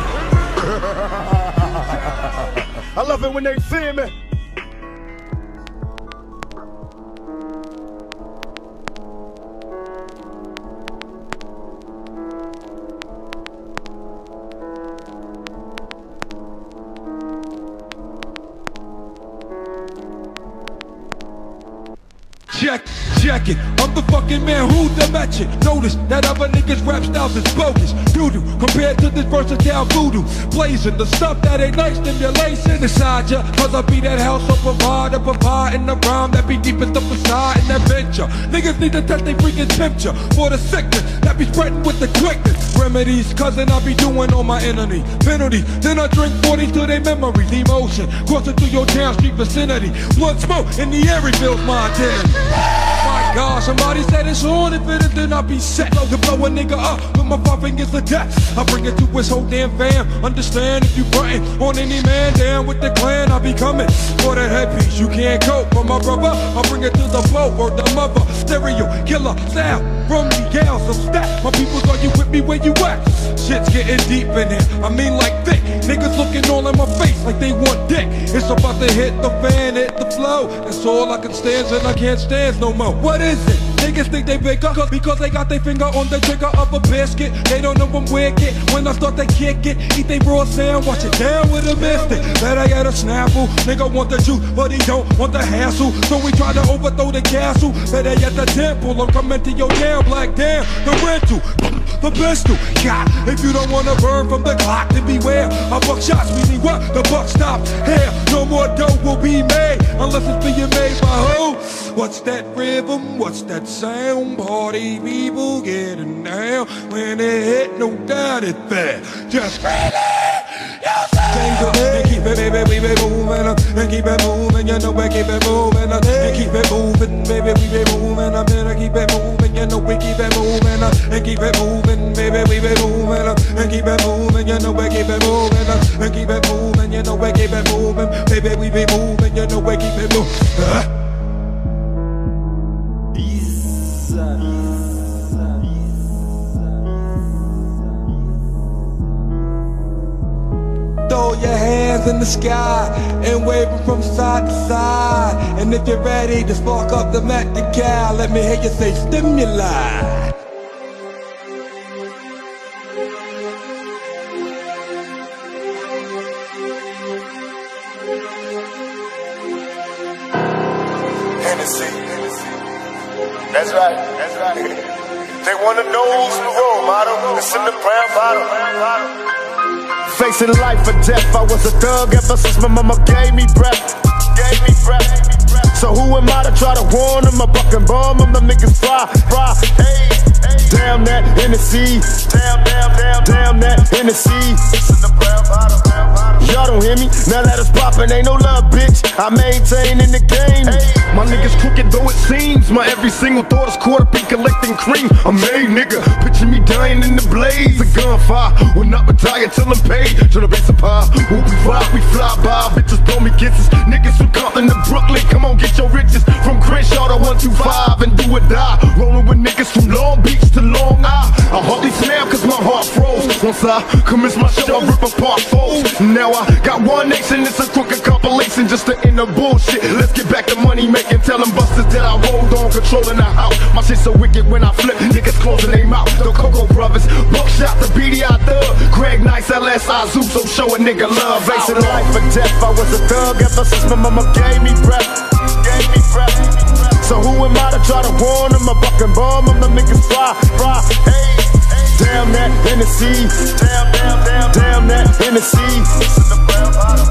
I love it when they fear me. The. Notice that other niggas' rap styles is bogus. Doo-doo compared to this versatile voodoo. Blazing the stuff that ain't nice stimulation inside ya. Cause I be that house of provider, providing the rhyme that be deepest up inside in that venture. Niggas need to test they freaking temperature for the sickness that be spreading with the quickness. Remedies, cousin, I be doing on my enemy. Penalty, then I drink 40 to their memories. Emotion, coursing through your town street vicinity. Blood smoke in the air reveals my identity. God, somebody said it's on. If it is, then I'll be set. To blow a nigga up with my five fingers to death. I bring it to his whole damn fam. Understand if you frontin' on any man down with the clan, I'll be coming for that headpiece. You can't cope for my brother. I bring it to the flow or the mother. Stereo, killer, sound, from me, gals, some stat. My people's are you with me where you at? Shit's getting deep in here. I mean like thick. Niggas looking all in my face like they want dick. It's about to hit the fan, hit the flow. That's all I can stand and I can't stand no more. What is it? Niggas think they bigger because they got their finger on the trigger of a biscuit. They don't know I'm wicked. When I start to kick it, eat they raw sand, watch it down with a mystic. Better get a snapple. Nigga want the juice, but he don't want the hassle. So we try to overthrow the castle. Better get the temple. I'm coming to your damn black damn. The rental, the pistol. Yeah, if you don't wanna burn from the clock, then beware. A buck shots, meaning what? The buck stops here. No more dough will be made unless it's being made by who? What's that rhythm? What's that sound? Party people getting down when it hit, no doubt it's bad. Just Change it and keep it, baby, we be moving up and keep it moving. You know we keep it moving up and keep it moving, baby, we be moving up and keep it moving. You know we keep it moving up and keep it moving, baby, we be moving up and keep it moving. You know we keep it moving up and keep it moving. You know we keep it moving, baby, we be moving. You know we keep it moving. Throw your hands in the sky and wave them from side to side. And if you're ready to spark up the Mecca let me hear you say stimuli. Facing life or death, I was a thug ever since my mama gave me breath. Gave me breath. So who am I to try to warn them? I buck and bomb them, them niggas fry, fry. Hey, damn that Hennessy. Damn, damn, damn, damn that Hennessy. Y'all don't hear me? Now that it's poppin', ain't no love, bitch. I maintain in the game. My niggas crooked though it seems. My every single thought is caught up collecting cream. I'm made, nigga. Picture me dying in the blaze. A gunfire. Will not retire till I'm paid. Tryna base a pie. Who we fly, we fly by. Bitches blow me kisses. Niggas from Compton to Brooklyn. Come on, get your riches. From Crenshaw to 125 and do or die. Rolling with niggas from Long Beach to Long Isle. I hardly smell cause my heart froze. Once I commence my show, I rip apart foes. Now I got one nation, it's a crooked compilation just to end the bullshit. Let's get back to money making, tell them busters that I rolled on, controlling the house. My shit so wicked when I flip, niggas closing their mouth. The Coco Brothers, Buckshot, the BDI Thug, Greg Nice, LSI Zoo, so show a nigga love. Facing life or death, I was a thug ever since my mama gave me breath. Gave me breath. So who am I to try to warn them? I buck and bomb them, them niggas fly, fly. Hey, damn that Hennessy. Damn, damn, damn, damn that Hennessy.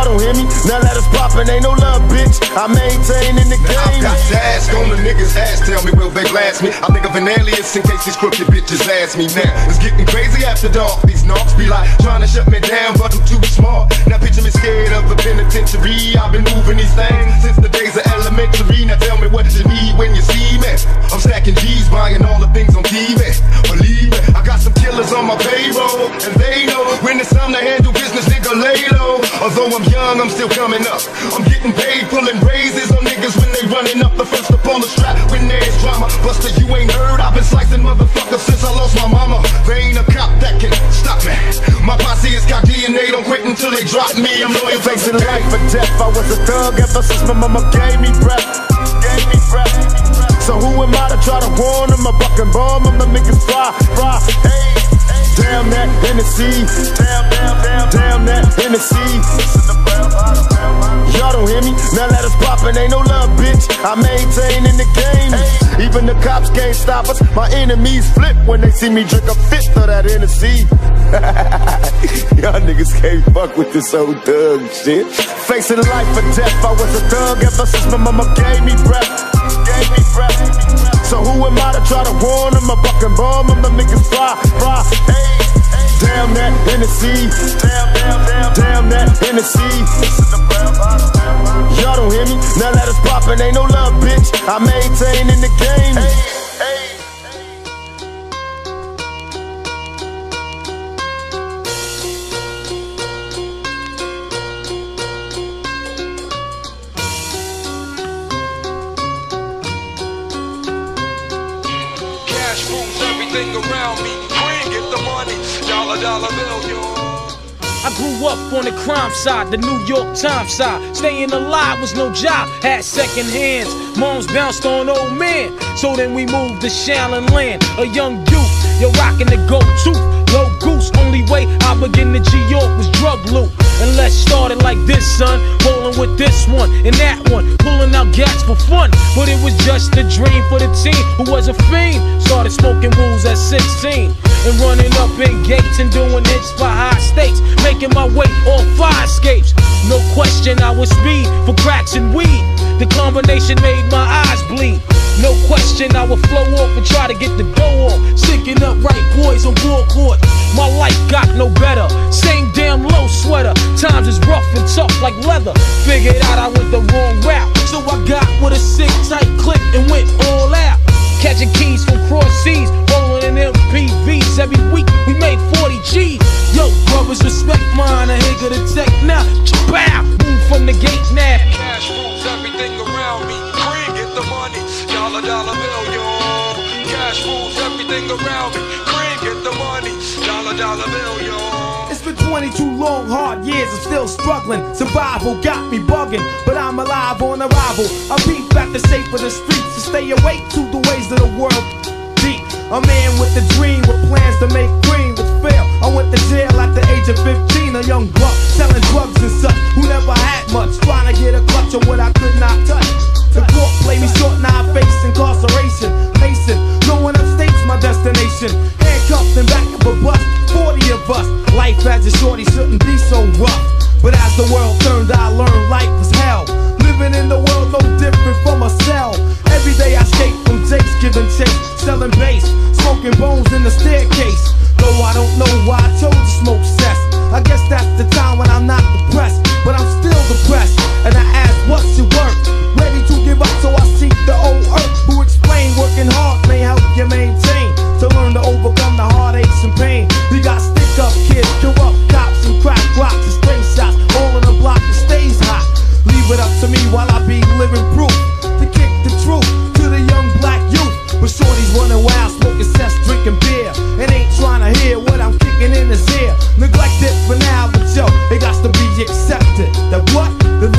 Y'all don't hear me? Now that it's poppin', ain't no love, bitch. I maintain in the Now I game. got to on the niggas' ass. Tell me, will they blast me? I think of an alias in case these crooked bitches ask me now. It's getting crazy after dark. These knocks be like trying to shut me down, but I'm too smart. Now picture me scared of the penitentiary. I've been moving these things since the days of elementary. Now tell me what you need when you see me. I'm stacking G's, buying all the things on TV. Young, I'm still coming up. I'm getting paid, pulling raises on niggas when they running up. The first to pull the strap when there's drama. Buster, you ain't heard. I've been slicing motherfuckers since I lost my mama. They ain't a cop that can stop me. My posse has got DNA, don't quit until they drop me. I'm loyal Facing life or death, I was a thug ever since my mama gave me breath. Gave me breath. So who am I to try to warn them? I buck and bomb them, them niggas fly, fly. Hey, damn that Hennessy. Damn, damn, damn, damn that Hennessy. Y'all don't hear me? Now that it's poppin', ain't no love, bitch. I maintain in the game. Even the cops can't stop us. My enemies flip when they see me drink a fifth of that Hennessy. Y'all niggas can't fuck with this old thug shit. Facing life or death, I was a thug ever since my mama gave me breath. Breath. So who am I to try to warn them? I buck and bomb them, them niggas fly, fly. Hey, damn that Hennessy. Damn, damn, damn, damn that Hennessy. Y'all don't hear me? Now that it's poppin', ain't no love, bitch. I maintain in the game. Cash I grew up on the crime side, the New York Times side. Staying alive was no job, had second hands. Moms bounced on old men. So then we moved to Shaolin Land, a young youth. You're rocking the go to. Low goose, only way I begin to G York was drug loot. And let's start it like this, son. Rolling with this one and that one. Pulling out gats for fun. But it was just a dream for the team who was a fiend. Started smoking rules at 16. And running up in gates and doing hits for high stakes. Making my way off fire escapes. No question, I was speed for cracks and weed. The combination made my eyes bleed. No question, I would flow off and try to get the go off. Sticking up right boys on board court. My life got no better. Same damn low sweater. Times is rough and tough like leather. Figured out I went the wrong route. So I got with a sick tight click and went all out. Catching keys from cross seas, rolling in MPVs. Every week we made 40 G's. Yo, brothers, respect mine. I ain't gonna take now. Bow, move from the gate now. Cash rules everything around me. Dollar, dollar bill, yo. Cash rules everything around me. Cream, get the money. Dollar, dollar bill, yo. It's been 22 long, hard years, I'm still struggling. Survival got me bugging, but I'm alive on arrival. I peep back the shape of the streets to stay awake to the ways of the world. Deep, a man with a dream, with plans to make cream, with fail. I went to jail at the age of 15, a young buck selling drugs and such, who never had much, trying to get a clutch on what I could not touch. The court played me short, now I face incarceration. Mason, no one upstates my destination. Handcuffed in back of a bus, 40 of us. Life as a shorty shouldn't be so rough. But as the world turned, I learned life was hell. Living in the world no different from a cell. Every day I skate from Jake's giving chase, selling bass, smoking bones in the staircase. Though I don't know why I chose to smoke cess. I guess that's the time when I'm not depressed, but I'm still depressed. And I ask, what's your work? Ready to give up, so I seek the old earth who explain working hard may help you maintain. To learn to overcome the heartaches and pain. We got stick up kids, corrupt cops, and crack rocks and stray shots. All in the block that stays hot. Leave it up to me while I be living proof. To kick the truth to the young black youth. But shorties running wild, smoking cess, drinking beer. And ain't trying to hear what I'm kicking in his ear. Neglect it for now, but yo, it got to be accepted. That what? The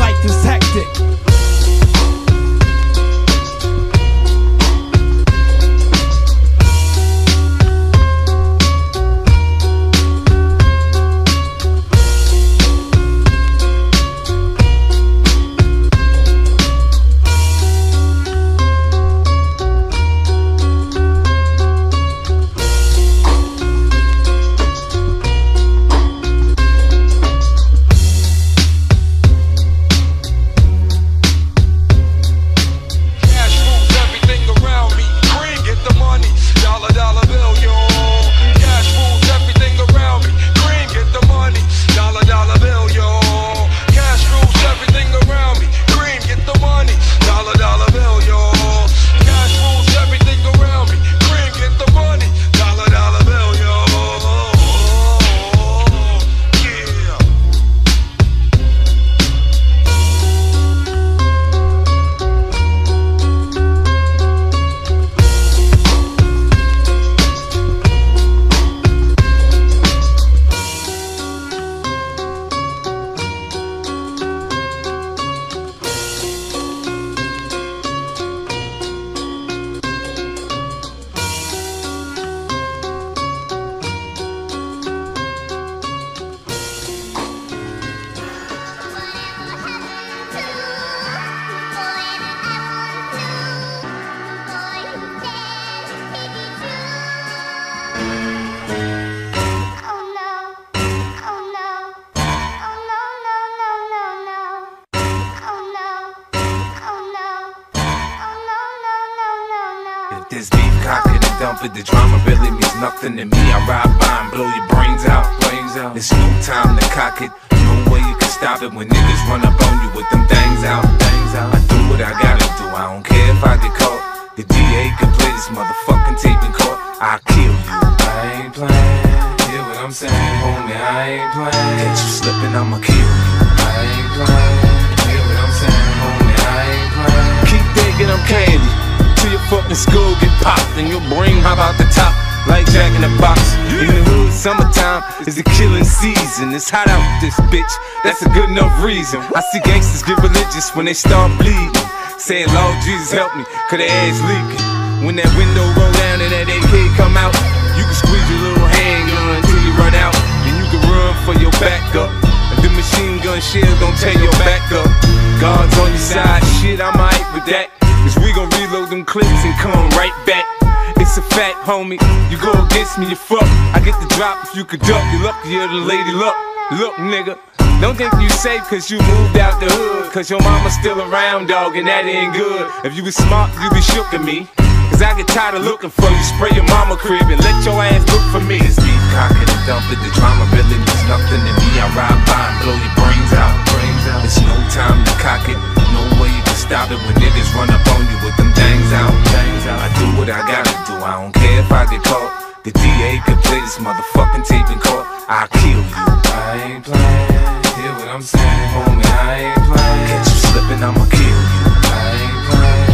I ain't playing. Hear what I'm saying, homie? I ain't playing. Catch you slipping, I'ma kill you. I ain't playing. Hear what I'm saying, homie? I ain't playing. Keep thinking I'm candy. Till your fucking skull get popped and your brain hop out the top like Jack in the Box. In the hood, summertime, It's the killing season. It's hot out this bitch. That's a good enough reason. I see gangsters get religious when they start bleeding. Saying, Lord Jesus help me, cause their ass leaking. When that window roll down and that AK come out, you can squeeze your little handgun you run out. And you can run for your backup. And the machine gun shell gon' tear your back up. Guards on your side, shit, I'm alright with that. Cause we gon' reload them clips and come right back. It's a fact, homie. You go against me, you fuck. I get the drop if you could duck. You luckier than Lady Luck. Look, nigga. Don't think you safe cause you moved out the hood. Cause your mama's still around, dog, and that ain't good. If you was smart, you be shook at me. Cause I get tired of looking for you. Spray your mama crib and let your ass look for me. It's deep cocking and dumping. The drama really means nothing to me. I ride by and blow your brains out. Brains out. It's no time to cock it. No way you can stop it when niggas run up on you with them things out. Things out. I do what I gotta do. I don't care if I get caught. The DA could play this motherfucking tape in court. I'll kill you. I ain't playing. Hear what I'm saying, homie? I ain't playing. Catch you slipping, I'ma kill you. I ain't playing.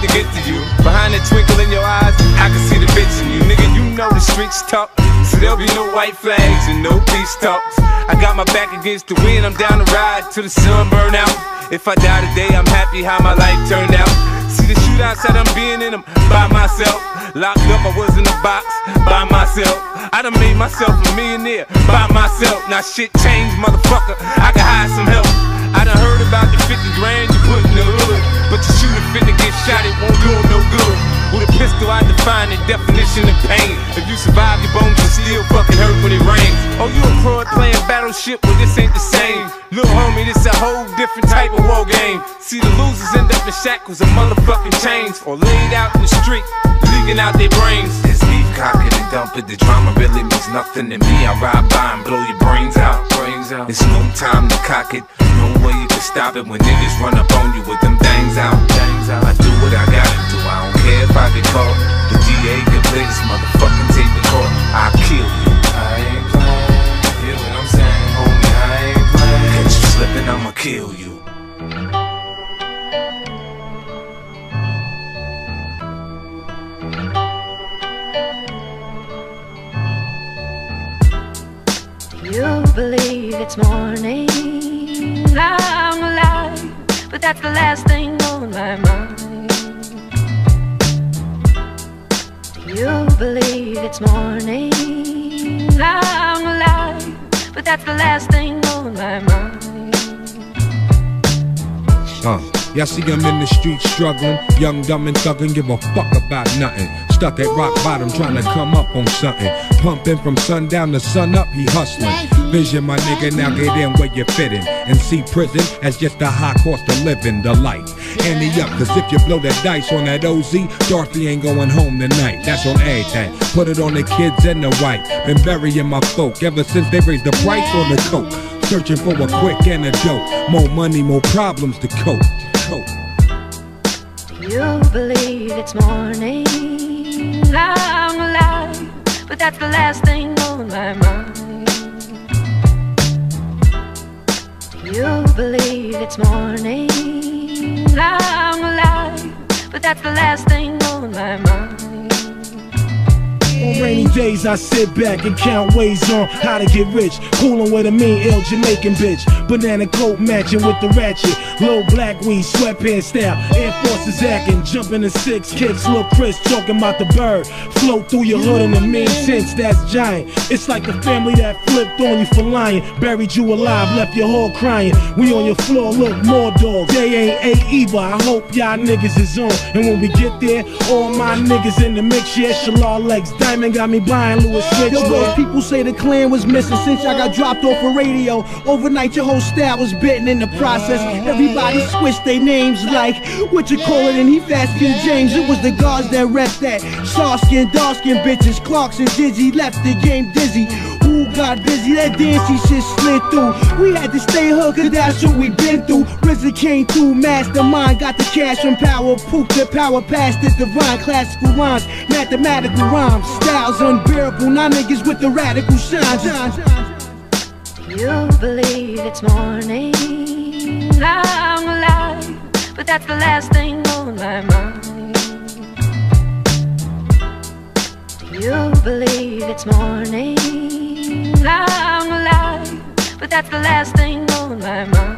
To get to you. Behind the twinkle in your eyes, I can see the bitch in you. Nigga, you know the streets talk. So there'll be no white flags and no peace talks. I got my back against the wind, I'm down to ride till the sun burn out. If I die today, I'm happy how my life turned out. See the shootouts that I'm being in them by myself. Locked up, I was in a box by myself. I done made myself a millionaire by myself. Now shit changed, motherfucker. I can hire some help. I done heard about the 50 grand you put in the hood. But you your shooter finna get shot, it won't do no good. With a pistol, I define the definition of pain. If you survive, your bones will still fucking hurt when it rains. Oh, you a at playing battleship? Well, this ain't the same. Homie, this a whole different type of war game. See, the losers end up in shackles and motherfucking chains, or laid out in the street, leaking out their brains. It's beef cocking and dumping. The drama really means nothing to me. I ride by and blow your brains out. Brains out. It's no time to cock it. No way you can stop it when niggas run up on you with them things out. Things out. I do what I gotta do. I don't care if I get caught. The DA can play this motherfucking tape court. I'll kill you. Slipping, I'ma kill you. You believe it's morning, I'm alive, but that's the last thing on my mind. Do You believe it's morning, I'm alive, but that's the last thing on my mind. Y'all see him in the street struggling, young, dumb, and thuggin', give a fuck about nothing. Stuck at rock bottom, trying to come up on something. Pumping from sundown to sun up, he hustling. Vision, my nigga, now get in where you fit in. And see prison as just a high cost of living, the life. Ante up, cause if you blow that dice on that OZ, Dorothy ain't going home tonight. That's on everything. Put it on the kids and the white. Been burying my folk ever since they raised the price on the coke. Searching for a quick antidote. More money, more problems to cope. cope. You believe it's morning, I'm alive, but that's the last thing on my mind. You believe it's morning, I'm alive, but that's the last thing on my mind. On rainy days, I sit back and count ways on how to get rich. Coolin' with a mean, ill Jamaican bitch. Banana coat matching with the ratchet. Low black weed, sweatpants style. Air Forces acting, jumping in six kicks. Lil Chris talking about the bird. Float through your hood in the mean sense, that's giant. It's like the family that flipped on you for lying. Buried you alive, left your whole crying. We on your floor, look, more dogs. They ain't eight either. I hope y'all niggas is on. And when we get there, all my niggas in the mix, yeah, Shalal legs. Diamond got me buying Louis. Yo, bro, people say the clan was missing since I got dropped off a radio. Overnight, your whole style was bitten in the process. Everybody switched their names like what you call it, and he fast King James. It was the guards that rep that. Shaw skin, dark skin bitches, Clarks and Dizzy left the game dizzy. Who got busy? That dancey shit slid through. We had to stay hood, cause that's what we been through. RZA came through, mastermind, got the cash from power, poop the power past the divine. Classical rhymes, mathematical rhymes, styles unbearable. Now niggas with the radical shines. You believe it's morning, I'm alive, but that's the last thing on my mind. Do you believe it's morning? I'm alive, but that's the last thing on my mind.